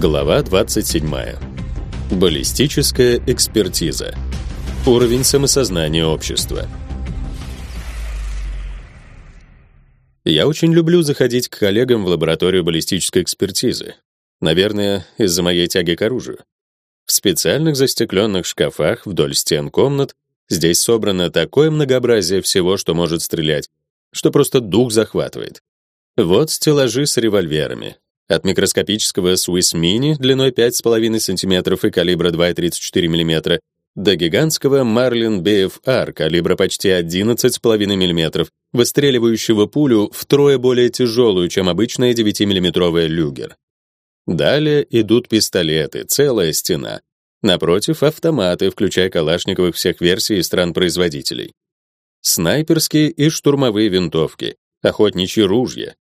Глава 27. Баллистическая экспертиза. Уровень самосознания общества. Я очень люблю заходить к коллегам в лабораторию баллистической экспертизы. Наверное, из-за моей тяги к оружию. В специальных застекленных шкафах вдоль стен комнат здесь собрано такое многообразие всего, что может стрелять, что просто дух захватывает. Вот стеллажи с револьверами, от микроскопического Swiss Mini длиной 5,5 см и калибра 2,34 мм до гигантского Marlin BFR калибра почти 11,5 мм, выстреливающего пулю втрое более тяжелую, чем обычная 9-миллиметровая люгер. Далее идут пистолеты, целая стена. Напротив автоматы, включая калашниковых всех версий и стран-производителей. Снайперские и штурмовые винтовки, охотничьи ружья,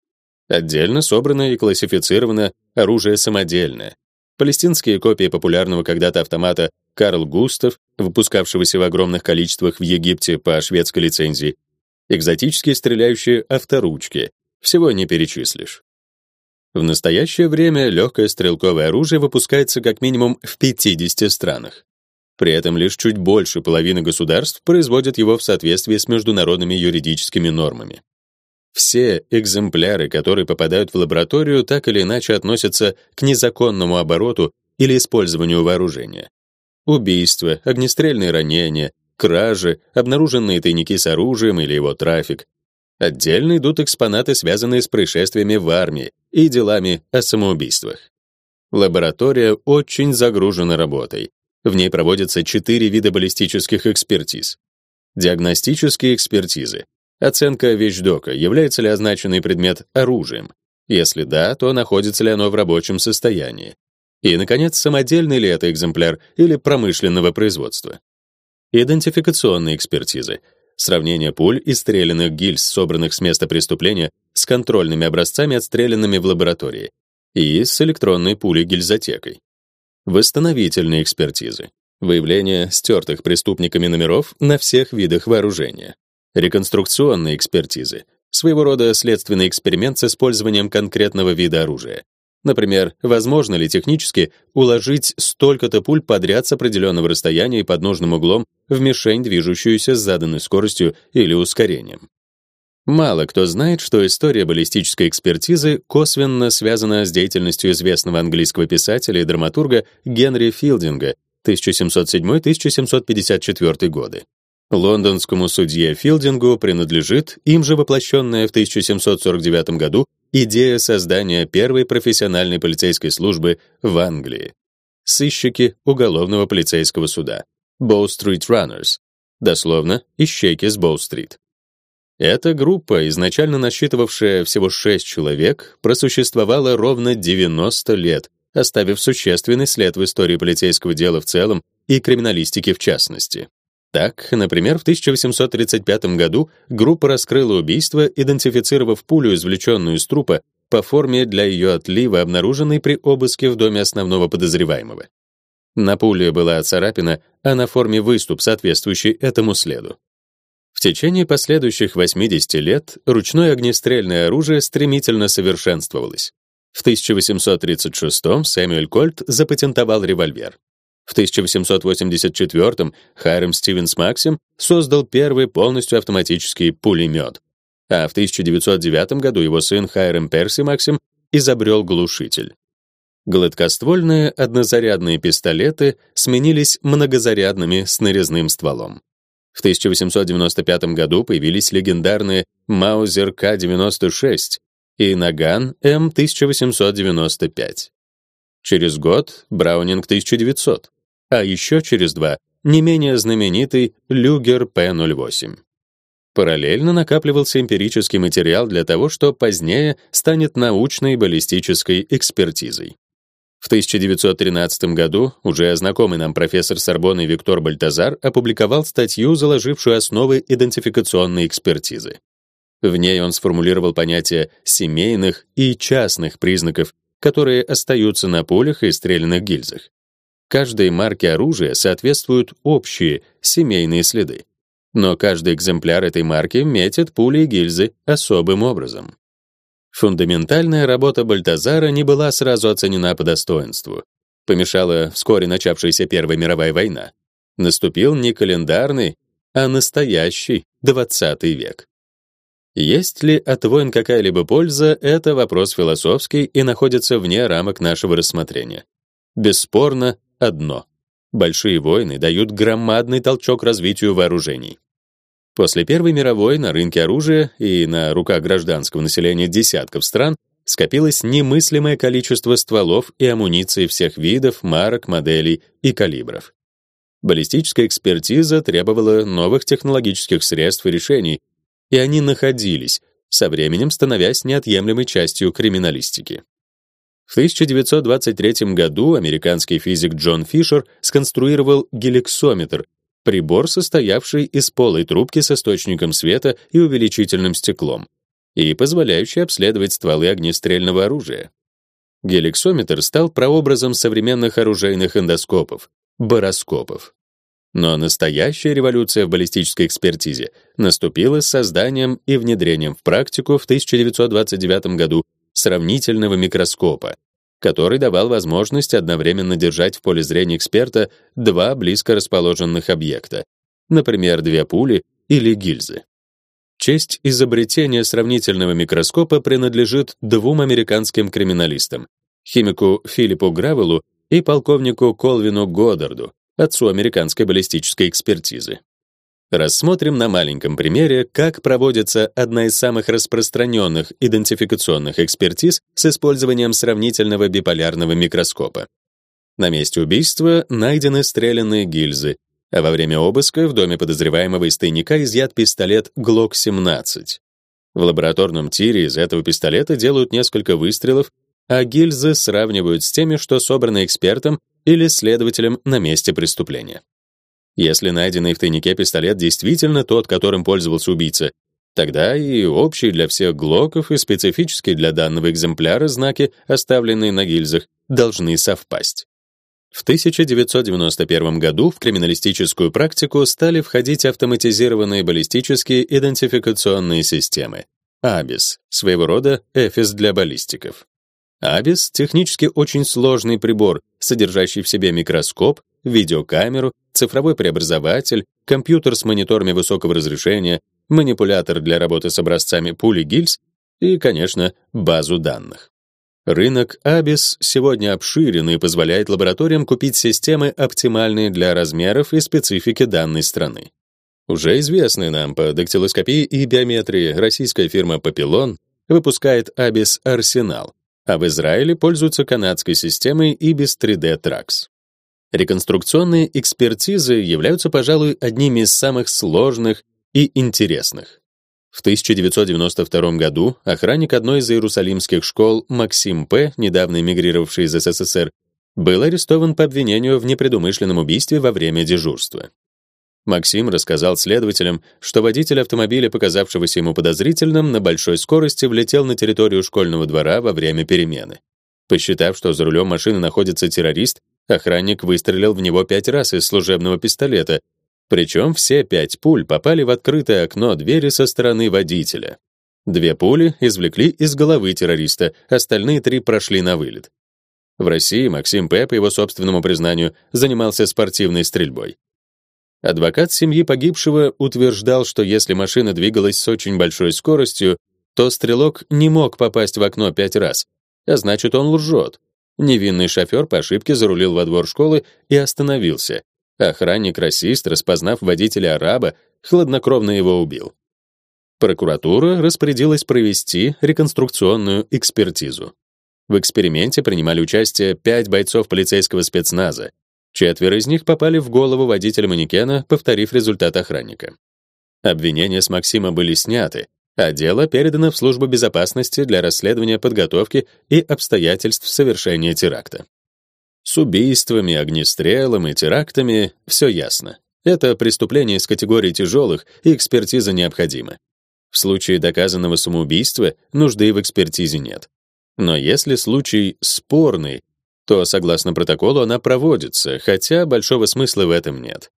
Отдельно собрано и классифицировано оружие самодельное. Палестинские копии популярного когда-то автомата Карл Густав, выпускавшегося в огромных количествах в Египте по шведской лицензии, экзотические стреляющие авторучки. Всего не перечислишь. В настоящее время легкое стрелковое оружие выпускается как минимум в 50 странах. При этом лишь чуть больше половины государств производят его в соответствии с международными юридическими нормами. Все экземпляры, которые попадают в лабораторию, так или иначе относятся к незаконному обороту или использованию вооружения. Убийства, огнестрельные ранения, кражи, обнаруженные тайники с оружием или его трафик. Отдельно идут экспонаты, связанные с происшествиями в армии и делами о самоубийствах. Лаборатория очень загружена работой. В ней проводятся четыре вида баллистических экспертиз. Диагностические экспертизы, Оценка вещдока, является ли означенный предмет оружием? Если да, то находится ли оно в рабочем состоянии? И, наконец, самодельный ли это экземпляр или промышленного производства? Идентификационные экспертизы. Сравнение пуль и стрелянных гильз, собранных с места преступления, с контрольными образцами, отстрелянными в лаборатории, и с электронной пулей-гильзотекой. Восстановительные экспертизы. Выявление стертых преступниками номеров на всех видах вооружения реконструкционной экспертизы, своего рода следственный эксперимент с использованием конкретного вида оружия. Например, возможно ли технически уложить столько-то пуль подряд с определенного расстояния и под нужным углом в мишень, движущуюся с заданной скоростью или ускорением. Мало кто знает, что история баллистической экспертизы косвенно связана с деятельностью известного английского писателя и драматурга Генри Филдинга 1707-1754 годы. Лондонскому судье Филдингу принадлежит им же воплощенная в 1749 году идея создания первой профессиональной полицейской службы в Англии. Сыщики уголовного полицейского суда. Bow Street Runners. Дословно, ищейки с Боу-стрит. Эта группа, изначально насчитывавшая всего 6 человек, просуществовала ровно 90 лет, оставив существенный след в истории полицейского дела в целом и криминалистики в частности. Так, например, в 1835 году группа раскрыла убийство, идентифицировав пулю, извлеченную из трупа, по форме для ее отлива, обнаруженной при обыске в доме основного подозреваемого. На пуле была царапина, а на форме выступ, соответствующий этому следу. В течение последующих 80 лет ручное огнестрельное оружие стремительно совершенствовалось. В 1836 Сэмюэль Кольт запатентовал револьвер. В 1884 Хайрам Стивенс Максим создал первый полностью автоматический пулемет, а в 1909 году его сын Хайрам Перси Максим изобрел глушитель. Гладкоствольные однозарядные пистолеты сменились многозарядными с нарезным стволом. В 1895 году появились легендарные Маузер К-96 и Наган М-1895. Через год Браунинг 1900 а еще через два не менее знаменитый Люгер П-08. Параллельно накапливался эмпирический материал для того, что позднее станет научной баллистической экспертизой. В 1913 году уже знакомый нам профессор Сорбонны Виктор Бальтазар опубликовал статью, заложившую основы идентификационной экспертизы. В ней он сформулировал понятие семейных и частных признаков, которые остаются на пулях и стрелянных гильзах. Каждой марке оружия соответствуют общие семейные следы. Но каждый экземпляр этой марки метит пули и гильзы особым образом. Фундаментальная работа Бальтазара не была сразу оценена по достоинству. Помешала вскоре начавшаяся Первая мировая война. Наступил не календарный, а настоящий 20 век. Есть ли от войн какая-либо польза это вопрос философский и находится вне рамок нашего рассмотрения. Бесспорно одно: большие войны дают громадный толчок развитию вооружений. После Первой мировой на рынке оружия и на руках гражданского населения десятков стран скопилось немыслимое количество стволов и амуниции всех видов, марок, моделей и калибров. Баллистическая экспертиза требовала новых технологических средств и решений, и они находились, со временем становясь неотъемлемой частью криминалистики. В 1923 году американский физик Джон Фишер сконструировал геликсометр, прибор, состоявший из полой трубки с источником света и увеличительным стеклом, и позволяющий обследовать стволы огнестрельного оружия. Геликсометр стал прообразом современных оружейных эндоскопов, бароскопов. Но настоящая революция в баллистической экспертизе наступила с созданием и внедрением в практику в 1929 году сравнительного микроскопа, который давал возможность одновременно держать в поле зрения эксперта два близко расположенных объекта, например, две пули или гильзы. Честь изобретения сравнительного микроскопа принадлежит двум американским криминалистам: химику Филиппу Гравелу и полковнику Колвину Годдарду, отцу американской баллистической экспертизы. Рассмотрим на маленьком примере, как проводится одна из самых распространенных идентификационных экспертиз с использованием сравнительного биполярного микроскопа. На месте убийства найдены стрелянные гильзы, а во время обыска в доме подозреваемого из тайника изъят пистолет Glock-17. В лабораторном тире из этого пистолета делают несколько выстрелов, а гильзы сравнивают с теми, что собраны экспертом или следователем на месте преступления. Если найденный в тайнике пистолет действительно тот, которым пользовался убийца, тогда и общие для всех глоков и специфические для данного экземпляра знаки, оставленные на гильзах, должны совпасть. В 1991 году в криминалистическую практику стали входить автоматизированные баллистические идентификационные системы ABIS, своего рода эфис для баллистиков. ABIS технически очень сложный прибор, содержащий в себе микроскоп, видеокамеру, цифровой преобразователь, компьютер с мониторами высокого разрешения, манипулятор для работы с образцами пули гильз и, конечно, базу данных. Рынок ABIS сегодня обширен и позволяет лабораториям купить системы, оптимальные для размеров и специфики данной страны. Уже известная нам по дактилоскопии и биометрии российская фирма Papillon выпускает ABIS Arsenal, а в Израиле пользуются канадской системой IBIS 3D Trax. Реконструкционные экспертизы являются, пожалуй, одними из самых сложных и интересных. В 1992 году охранник одной из иерусалимских школ Максим П., недавно эмигрировавший из СССР, был арестован по обвинению в непредумышленном убийстве во время дежурства. Максим рассказал следователям, что водитель автомобиля, показавшегося ему подозрительным, на большой скорости влетел на территорию школьного двора во время перемены. Посчитав, что за рулем машины находится террорист, Охранник выстрелил в него пять раз из служебного пистолета, причем все пять пуль попали в открытое окно двери со стороны водителя. Две пули извлекли из головы террориста, остальные три прошли на вылет. В России Максим П, по его собственному признанию, занимался спортивной стрельбой. Адвокат семьи погибшего утверждал, что если машина двигалась с очень большой скоростью, то стрелок не мог попасть в окно пять раз, а значит, он лжет. Невинный шофер по ошибке зарулил во двор школы и остановился. Охранник-расист, распознав водителя-араба, хладнокровно его убил. Прокуратура распорядилась провести реконструкционную экспертизу. В эксперименте принимали участие пять бойцов полицейского спецназа. Четверо из них попали в голову водителя манекена, повторив результат охранника. Обвинения с Максима были сняты, а дело передано в службу безопасности для расследования подготовки и обстоятельств совершения теракта. С убийствами, огнестрелом и терактами все ясно. Это преступление из категории тяжелых, и экспертиза необходима. В случае доказанного самоубийства нужды в экспертизе нет. Но если случай спорный, то, согласно протоколу, она проводится, хотя большого смысла в этом нет.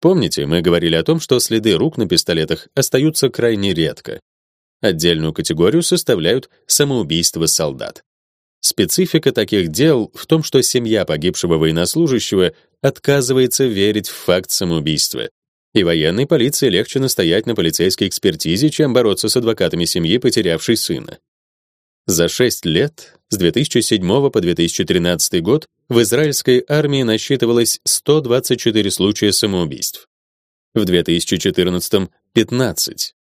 Помните, мы говорили о том, что следы рук на пистолетах остаются крайне редко. Отдельную категорию составляют самоубийства солдат. Специфика таких дел в том, что семья погибшего военнослужащего отказывается верить в факт самоубийства. И военной полиции легче настоять на полицейской экспертизе, чем бороться с адвокатами семьи, потерявшей сына. За 6 лет, с 2007 по 2013 год, в израильской армии насчитывалось 124 случая самоубийств. В 2014 — 15.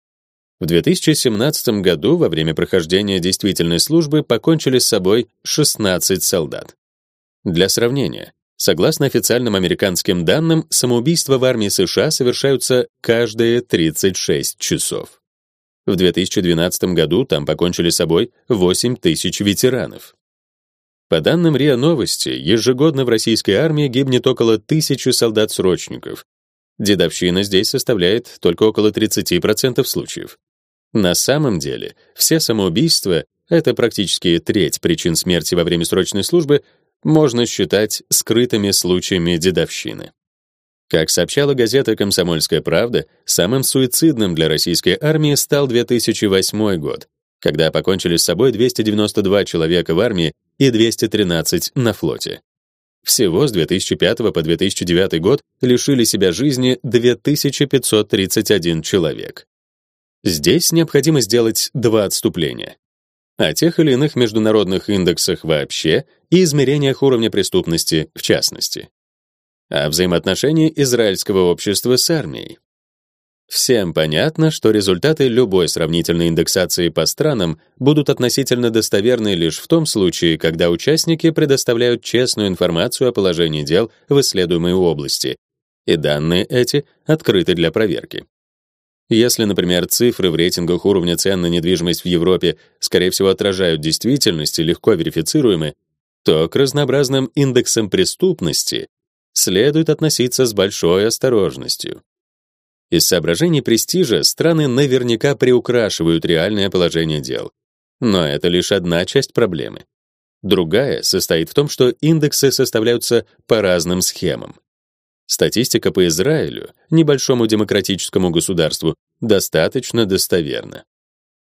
В 2017 году во время прохождения действительной службы покончили с собой 16 солдат. Для сравнения, согласно официальным американским данным, самоубийства в армии США совершаются каждые 36 часов. В 2012 году там покончили с собой 8 тысяч ветеранов. По данным РИА Новости, ежегодно в российской армии гибнет около тысячи солдат-срочников. Дедовщина здесь составляет только около 30% случаев. На самом деле, все самоубийства — это практически треть причин смерти во время срочной службы — можно считать скрытыми случаями дедовщины. Как сообщала газета «Комсомольская правда», самым суицидным для российской армии стал 2008 год, когда покончили с собой 292 человека в армии и 213 на флоте. Всего с 2005 по 2009 год лишили себя жизни 2531 человек. Здесь необходимо сделать два отступления. О тех или иных международных индексах вообще и измерениях уровня преступности в частности. О взаимоотношении израильского общества с армией. Всем понятно, что результаты любой сравнительной индексации по странам будут относительно достоверны лишь в том случае, когда участники предоставляют честную информацию о положении дел в исследуемой области, и данные эти открыты для проверки. Если, например, цифры в рейтингах уровня цен на недвижимость в Европе, скорее всего, отражают действительность и легко верифицируемы, то к разнообразным индексам преступности следует относиться с большой осторожностью. Из соображений престижа страны наверняка приукрашивают реальное положение дел. Но это лишь одна часть проблемы. Другая состоит в том, что индексы составляются по разным схемам. Статистика по Израилю, небольшому демократическому государству, достаточно достоверна.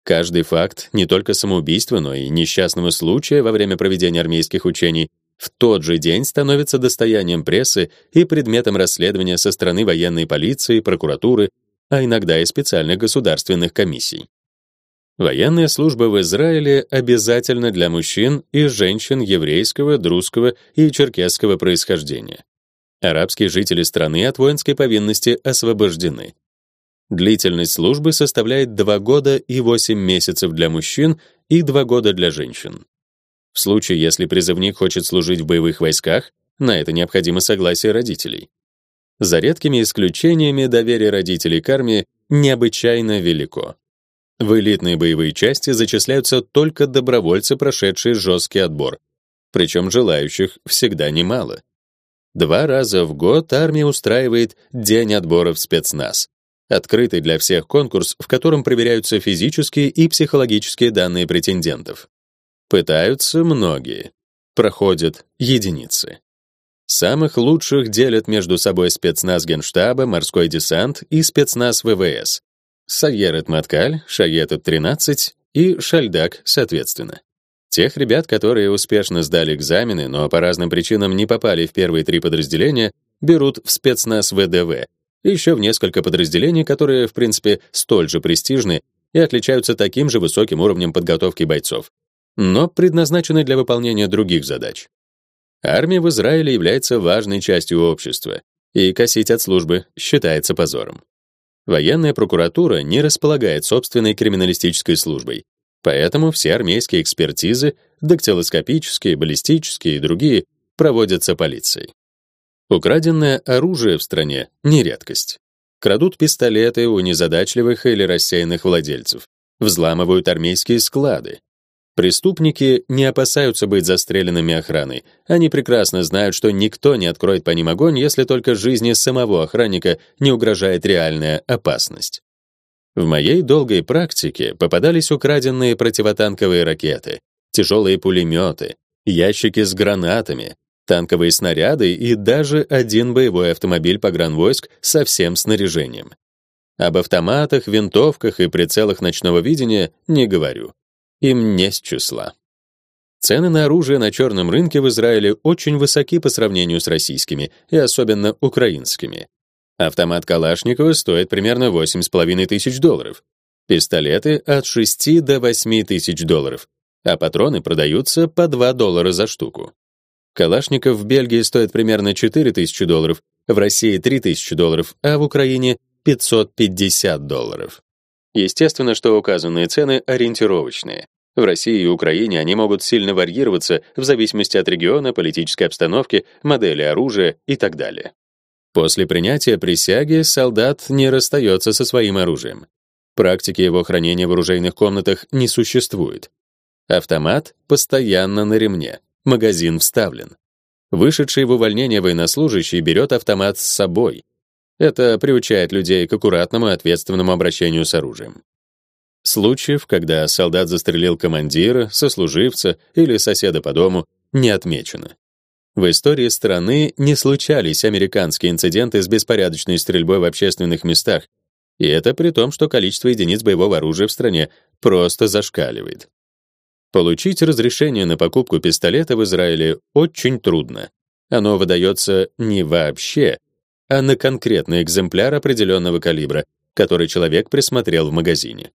Каждый факт не только самоубийства, но и несчастного случая во время проведения армейских учений в тот же день становится достоянием прессы и предметом расследования со стороны военной полиции, прокуратуры, а иногда и специальных государственных комиссий. Военная служба в Израиле обязательна для мужчин и женщин еврейского, друзского и черкесского происхождения. Арабские жители страны от воинской повинности освобождены. Длительность службы составляет 2 года и 8 месяцев для мужчин и 2 года для женщин. В случае, если призывник хочет служить в боевых войсках, на это необходимо согласие родителей. За редкими исключениями доверие родителей к армии необычайно велико. В элитные боевые части зачисляются только добровольцы, прошедшие жесткий отбор, причем желающих всегда немало. Два раза в год армия устраивает день отбора в спецназ, открытый для всех конкурс, в котором проверяются физические и психологические данные претендентов. Пытаются многие, проходят единицы. Самых лучших делят между собой спецназ Генштаба, морской десант и спецназ ВВС. Саерет-Маткаль, Шаетет-13 и Шальдак, соответственно. Тех ребят, которые успешно сдали экзамены, но по разным причинам не попали в первые три подразделения, берут в спецназ ВДВ. Еще в несколько подразделений, которые, в принципе, столь же престижны и отличаются таким же высоким уровнем подготовки бойцов, но предназначены для выполнения других задач. Армия в Израиле является важной частью общества, и косить от службы считается позором. Военная прокуратура не располагает собственной криминалистической службой, Поэтому все армейские экспертизы, дактилоскопические, баллистические и другие, проводятся полицией. Украденное оружие в стране не редкость. Крадут пистолеты у незадачливых или рассеянных владельцев, взламывают армейские склады. Преступники не опасаются быть застреленными охраной. Они прекрасно знают, что никто не откроет по ним огонь, если только жизни самого охранника не угрожает реальная опасность. В моей долгой практике попадались украденные противотанковые ракеты, тяжелые пулеметы, ящики с гранатами, танковые снаряды и даже один боевой автомобиль погранвойск со всем снаряжением. Об автоматах, винтовках и прицелах ночного видения не говорю. Им не с числа. Цены на оружие на черном рынке в Израиле очень высоки по сравнению с российскими и особенно украинскими. Автомат Калашникова стоит примерно 8,5 тысяч долларов, пистолеты от 6 до 8 тысяч долларов, а патроны продаются по 2 доллара за штуку. Калашников в Бельгии стоит примерно 4 тысячи долларов, в России 3 тысячи долларов, а в Украине 550 долларов. Естественно, что указанные цены ориентировочные. В России и Украине они могут сильно варьироваться в зависимости от региона, политической обстановки, модели оружия и так далее. После принятия присяги солдат не расстается со своим оружием. Практики его хранения в оружейных комнатах не существует. Автомат постоянно на ремне, магазин вставлен. Вышедший в увольнение военнослужащий берет автомат с собой, это приучает людей к аккуратному и ответственному обращению с оружием. Случаев, когда солдат застрелил командира, сослуживца или соседа по дому, не отмечено. В истории страны не случались американские инциденты с беспорядочной стрельбой в общественных местах, и это при том, что количество единиц боевого оружия в стране просто зашкаливает. Получить разрешение на покупку пистолета в Израиле очень трудно. Оно выдается не вообще, а на конкретный экземпляр определенного калибра, который человек присмотрел в магазине.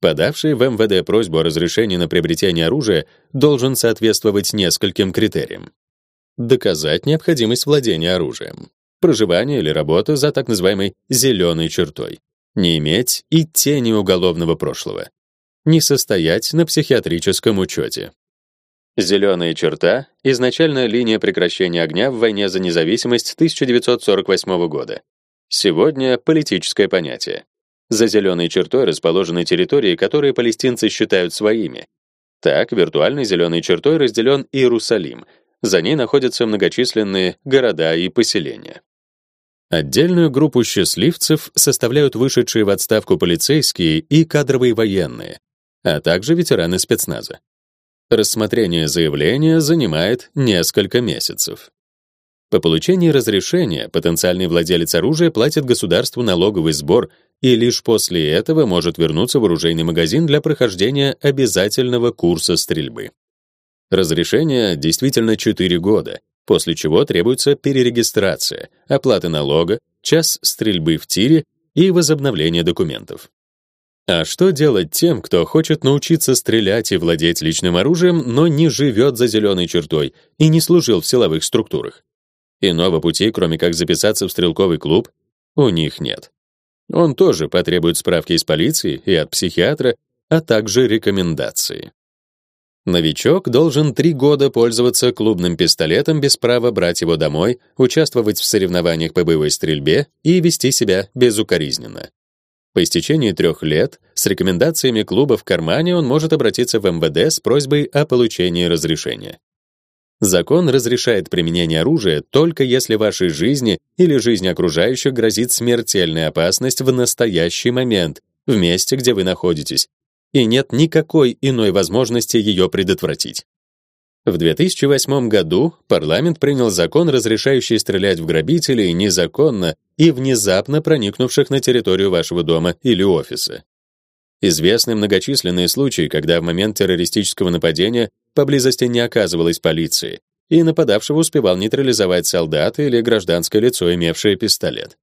Подавший в МВД просьбу о разрешении на приобретение оружия должен соответствовать нескольким критериям. Доказать необходимость владения оружием. Проживание или работа за так называемой зеленой чертой. Не иметь и тени уголовного прошлого. Не состоять на психиатрическом учете. Зеленая черта — изначальная линия прекращения огня в войне за независимость 1948 года. Сегодня политическое понятие. За зеленой чертой расположены территории, которые палестинцы считают своими. Так, виртуальной зеленой чертой разделен Иерусалим. За ней находятся многочисленные города и поселения. Отдельную группу счастливцев составляют вышедшие в отставку полицейские и кадровые военные, а также ветераны спецназа. Рассмотрение заявления занимает несколько месяцев. По получении разрешения потенциальный владелец оружия платит государству налоговый сбор и лишь после этого может вернуться в оружейный магазин для прохождения обязательного курса стрельбы. Разрешение действительно 4 года, после чего требуется перерегистрация, оплата налога, час стрельбы в тире и возобновление документов. А что делать тем, кто хочет научиться стрелять и владеть личным оружием, но не живет за зеленой чертой и не служил в силовых структурах? Иного пути, кроме как записаться в стрелковый клуб, у них нет. Он тоже потребует справки из полиции и от психиатра, а также рекомендации. Новичок должен три года пользоваться клубным пистолетом без права брать его домой, участвовать в соревнованиях по боевой стрельбе и вести себя безукоризненно. По истечении трех лет с рекомендациями клуба в кармане он может обратиться в МВД с просьбой о получении разрешения. Закон разрешает применение оружия только если вашей жизни или жизни окружающих грозит смертельная опасность в настоящий момент в месте, где вы находитесь, и нет никакой иной возможности ее предотвратить. В 2008 году парламент принял закон, разрешающий стрелять в грабителей незаконно и внезапно проникнувших на территорию вашего дома или офиса. Известны многочисленные случаи, когда в момент террористического нападения поблизости не оказывалось полиции, и нападавшего успевал нейтрализовать солдат или гражданское лицо, имевшее пистолет.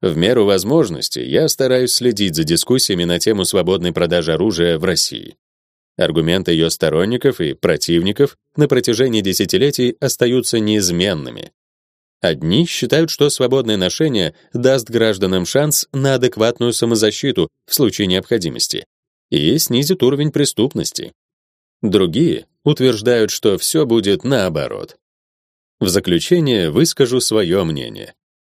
В меру возможности я стараюсь следить за дискуссиями на тему свободной продажи оружия в России. Аргументы ее сторонников и противников на протяжении десятилетий остаются неизменными. Одни считают, что свободное ношение даст гражданам шанс на адекватную самозащиту в случае необходимости и снизит уровень преступности. Другие утверждают, что все будет наоборот. В заключение выскажу свое мнение.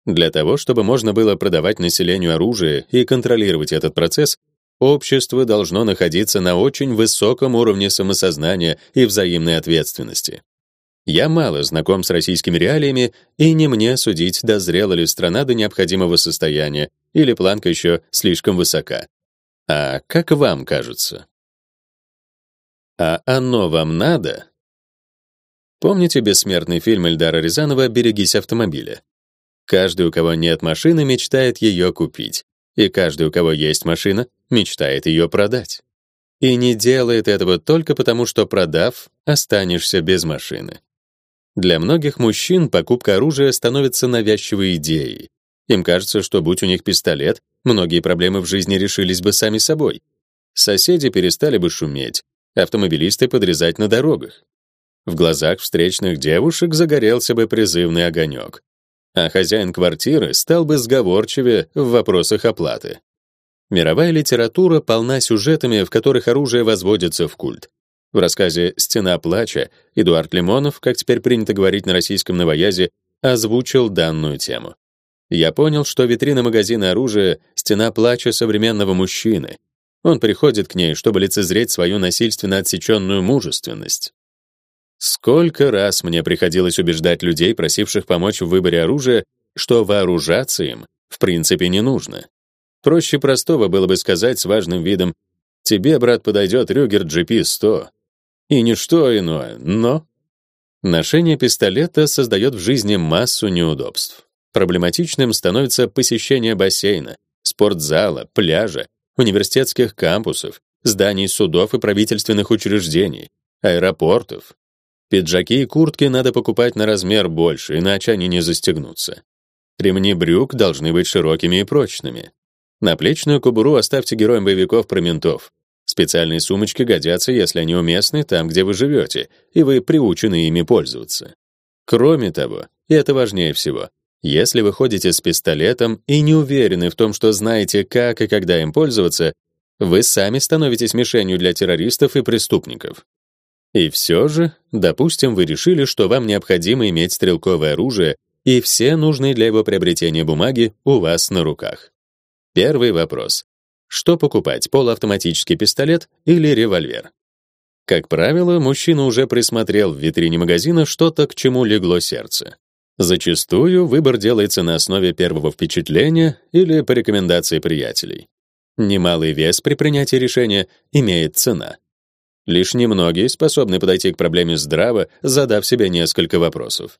Для того, чтобы можно было продавать населению оружие и контролировать этот процесс, Общество должно находиться на очень высоком уровне самосознания и взаимной ответственности. Я мало знаком с российскими реалиями, и не мне судить, дозрела ли страна до необходимого состояния или планка еще слишком высока. А как вам кажется? А оно вам надо? Помните бессмертный фильм Эльдара Рязанова «Берегись автомобиля»? Каждый, у кого нет машины, мечтает ее купить И каждый, у кого есть машина, мечтает ее продать. И не делает этого только потому, что продав, останешься без машины. Для многих мужчин покупка оружия становится навязчивой идеей. Им кажется, что будь у них пистолет, многие проблемы в жизни решились бы сами собой. Соседи перестали бы шуметь, автомобилисты подрезать на дорогах. В глазах встречных девушек загорелся бы призывный огонек, а хозяин квартиры стал бы сговорчивее в вопросах оплаты. Мировая литература полна сюжетами, в которых оружие возводится в культ. В рассказе «Стена плача» Эдуард Лимонов, как теперь принято говорить на российском новоязе, озвучил данную тему. Я понял, что витрина магазина оружия — стена плача современного мужчины. Он приходит к ней, чтобы лицезреть свою насильственно отсеченную мужественность. Сколько раз мне приходилось убеждать людей, просивших помочь в выборе оружия, что вооружаться им в принципе не нужно. Проще простого было бы сказать с важным видом: "Тебе, брат, подойдет Рюгер GP100". И ничто иное, но ношение пистолета создает в жизни массу неудобств. Проблематичным становится посещение бассейна, спортзала, пляжа, университетских кампусов, зданий судов и правительственных учреждений, аэропортов. Пиджаки и куртки надо покупать на размер больше, иначе они не застегнутся. Ремни брюк должны быть широкими и прочными. Наплечную кобуру оставьте героям боевиков про ментов. Специальные сумочки годятся, если они уместны там, где вы живете, и вы приучены ими пользоваться. Кроме того, и это важнее всего, если вы ходите с пистолетом и не уверены в том, что знаете, как и когда им пользоваться, вы сами становитесь мишенью для террористов и преступников. И все же, допустим, вы решили, что вам необходимо иметь стрелковое оружие, и все нужные для его приобретения бумаги у вас на руках. Первый вопрос. Что покупать, полуавтоматический пистолет или револьвер? Как правило, мужчина уже присмотрел в витрине магазина что-то, к чему легло сердце. Зачастую выбор делается на основе первого впечатления или по рекомендации приятелей. Немалый вес при принятии решения имеет цена. Лишь немногие способны подойти к проблеме здраво, задав себе несколько вопросов.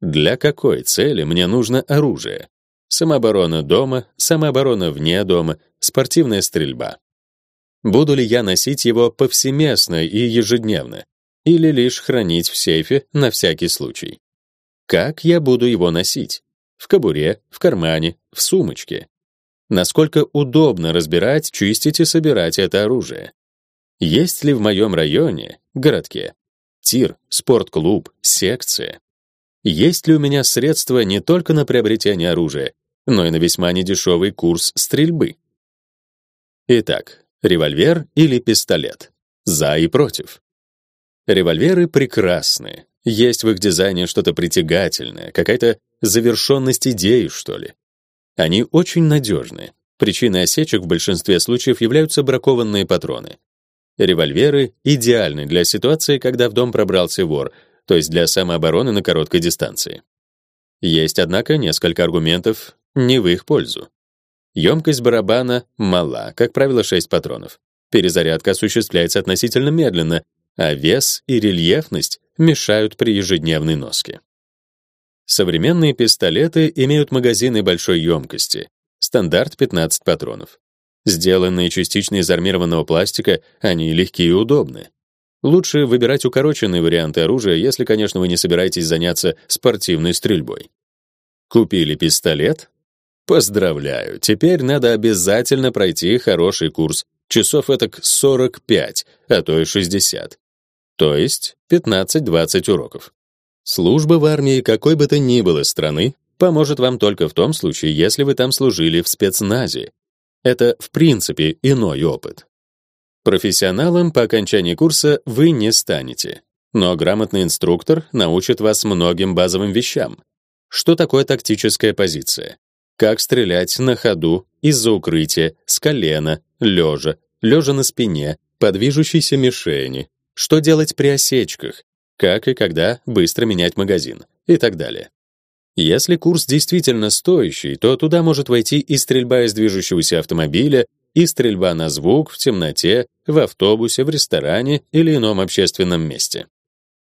Для какой цели мне нужно оружие? Самооборона дома, самооборона вне дома, спортивная стрельба. Буду ли я носить его повсеместно и ежедневно, или лишь хранить в сейфе на всякий случай? Как я буду его носить? В кобуре, в кармане, в сумочке? Насколько удобно разбирать, чистить и собирать это оружие? Есть ли в моем районе, городке, тир, спортклуб, секция? Есть ли у меня средства не только на приобретение оружия, но и на весьма недешевый курс стрельбы? Итак, револьвер или пистолет? За и против. Револьверы прекрасны. Есть в их дизайне что-то притягательное, какая-то завершенность идеи, что ли. Они очень надежны. Причиной осечек в большинстве случаев являются бракованные патроны. Револьверы идеальны для ситуации, когда в дом пробрался вор, то есть для самообороны на короткой дистанции. Есть, однако, несколько аргументов не в их пользу. Емкость барабана мала, как правило, 6 патронов. Перезарядка осуществляется относительно медленно, а вес и рельефность мешают при ежедневной носке. Современные пистолеты имеют магазины большой емкости, стандарт 15 патронов. Сделанные частично из армированного пластика, они легкие и удобны. Лучше выбирать укороченные варианты оружия, если, конечно, вы не собираетесь заняться спортивной стрельбой. Купили пистолет? Поздравляю, теперь надо обязательно пройти хороший курс, часов этак 45, а то и 60. То есть 15-20 уроков. Служба в армии какой бы то ни было страны поможет вам только в том случае, если вы там служили в спецназе. Это, в принципе, иной опыт. Профессионалом по окончании курса вы не станете, но грамотный инструктор научит вас многим базовым вещам. Что такое тактическая позиция? Как стрелять на ходу, из-за укрытия, с колена, лежа, лежа на спине, по движущейся мишени. Что делать при осечках? Как и когда быстро менять магазин и так далее. Если курс действительно стоящий, то туда может войти и стрельба из движущегося автомобиля, и стрельба на звук в темноте, в автобусе, в ресторане или ином общественном месте.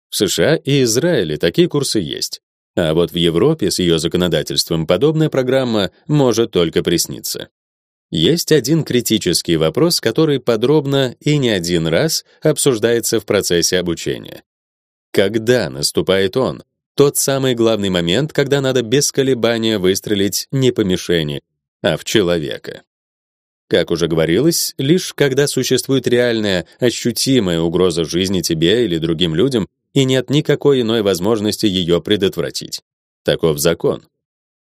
В США и Израиле такие курсы есть. А вот в Европе с ее законодательством подобная программа может только присниться. Есть один критический вопрос, который подробно и не один раз обсуждается в процессе обучения. Когда наступает он? Тот самый главный момент, когда надо без колебания выстрелить не по мишени, а в человека. Как уже говорилось, лишь когда существует реальная, ощутимая угроза жизни тебе или другим людям, и нет никакой иной возможности ее предотвратить. Таков закон.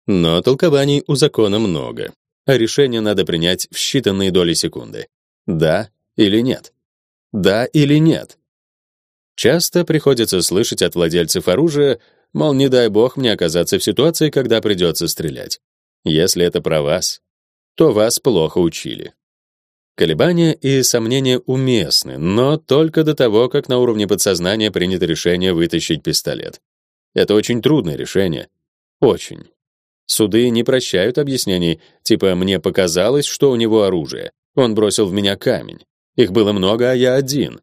Но толкований у закона много, а решение надо принять в считанные доли секунды. Да или нет? Да или нет? Часто приходится слышать от владельцев оружия, мол, не дай бог мне оказаться в ситуации, когда придется стрелять. Если это про вас, то вас плохо учили. Колебания и сомнения уместны, но только до того, как на уровне подсознания принято решение вытащить пистолет. Это очень трудное решение. Очень. Суды не прощают объяснений, типа «мне показалось, что у него оружие, он бросил в меня камень, их было много, а я один».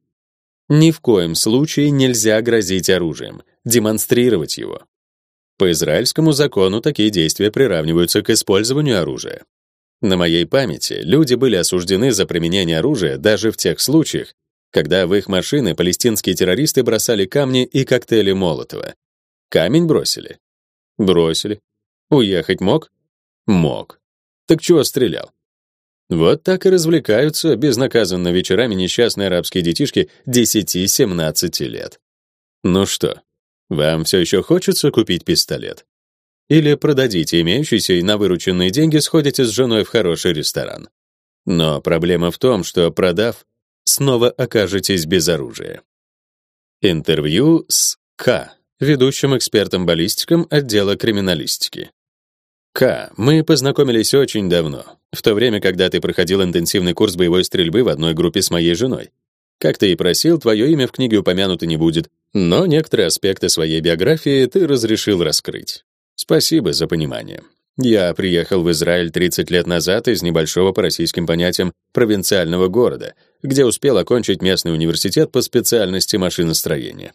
Ни в коем случае нельзя грозить оружием, демонстрировать его. По израильскому закону такие действия приравниваются к использованию оружия. На моей памяти люди были осуждены за применение оружия даже в тех случаях, когда в их машины палестинские террористы бросали камни и коктейли Молотова. Камень бросили? Бросили. Уехать мог? Мог. Так чего стрелял? Вот так и развлекаются безнаказанно вечерами несчастные арабские детишки 10-17 лет. Ну что, вам все еще хочется купить пистолет? Или продадите имеющиеся и на вырученные деньги сходите с женой в хороший ресторан. Но проблема в том, что продав, снова окажетесь без оружия. Интервью с К, ведущим экспертом-баллистиком отдела криминалистики. К, мы познакомились очень давно, в то время, когда ты проходил интенсивный курс боевой стрельбы в одной группе с моей женой. Как ты и просил, твое имя в книге упомянуто не будет, но некоторые аспекты своей биографии ты разрешил раскрыть. Спасибо за понимание. Я приехал в Израиль 30 лет назад из небольшого по российским понятиям провинциального города, где успел окончить местный университет по специальности машиностроения.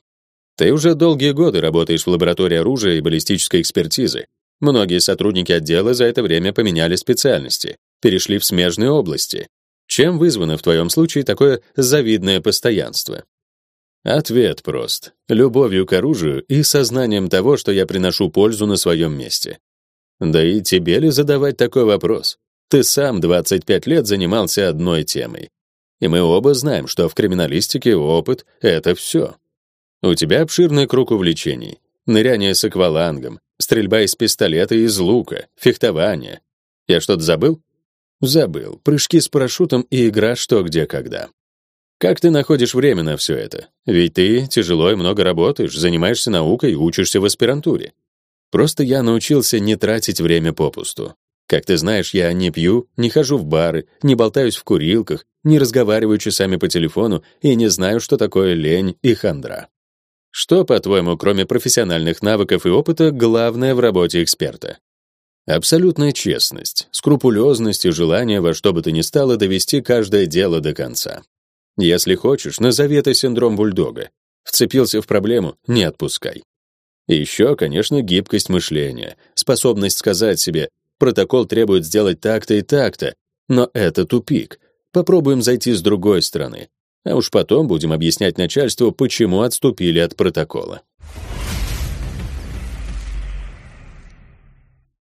Ты уже долгие годы работаешь в лаборатории оружия и баллистической экспертизы. Многие сотрудники отдела за это время поменяли специальности, перешли в смежные области. Чем вызвано в твоем случае такое завидное постоянство? Ответ прост. Любовью к оружию и сознанием того, что я приношу пользу на своем месте. Да и тебе ли задавать такой вопрос? Ты сам 25 лет занимался одной темой. И мы оба знаем, что в криминалистике опыт — это все. У тебя обширный круг увлечений. Ныряние с аквалангом, стрельба из пистолета и из лука, фехтование. Я что-то забыл? Забыл. Прыжки с парашютом и игра «Что, где, когда». Как ты находишь время на все это? Ведь ты тяжело и много работаешь, занимаешься наукой учишься в аспирантуре. Просто я научился не тратить время попусту. Как ты знаешь, я не пью, не хожу в бары, не болтаюсь в курилках, не разговариваю часами по телефону и не знаю, что такое лень и хандра. Что, по-твоему, кроме профессиональных навыков и опыта, главное в работе эксперта? Абсолютная честность, скрупулезность и желание во что бы то ни стало довести каждое дело до конца. Если хочешь, назови это синдром бульдога. Вцепился в проблему — не отпускай. И еще, конечно, гибкость мышления, способность сказать себе, протокол требует сделать так-то и так-то, но это тупик. Попробуем зайти с другой стороны. А уж потом будем объяснять начальству, почему отступили от протокола.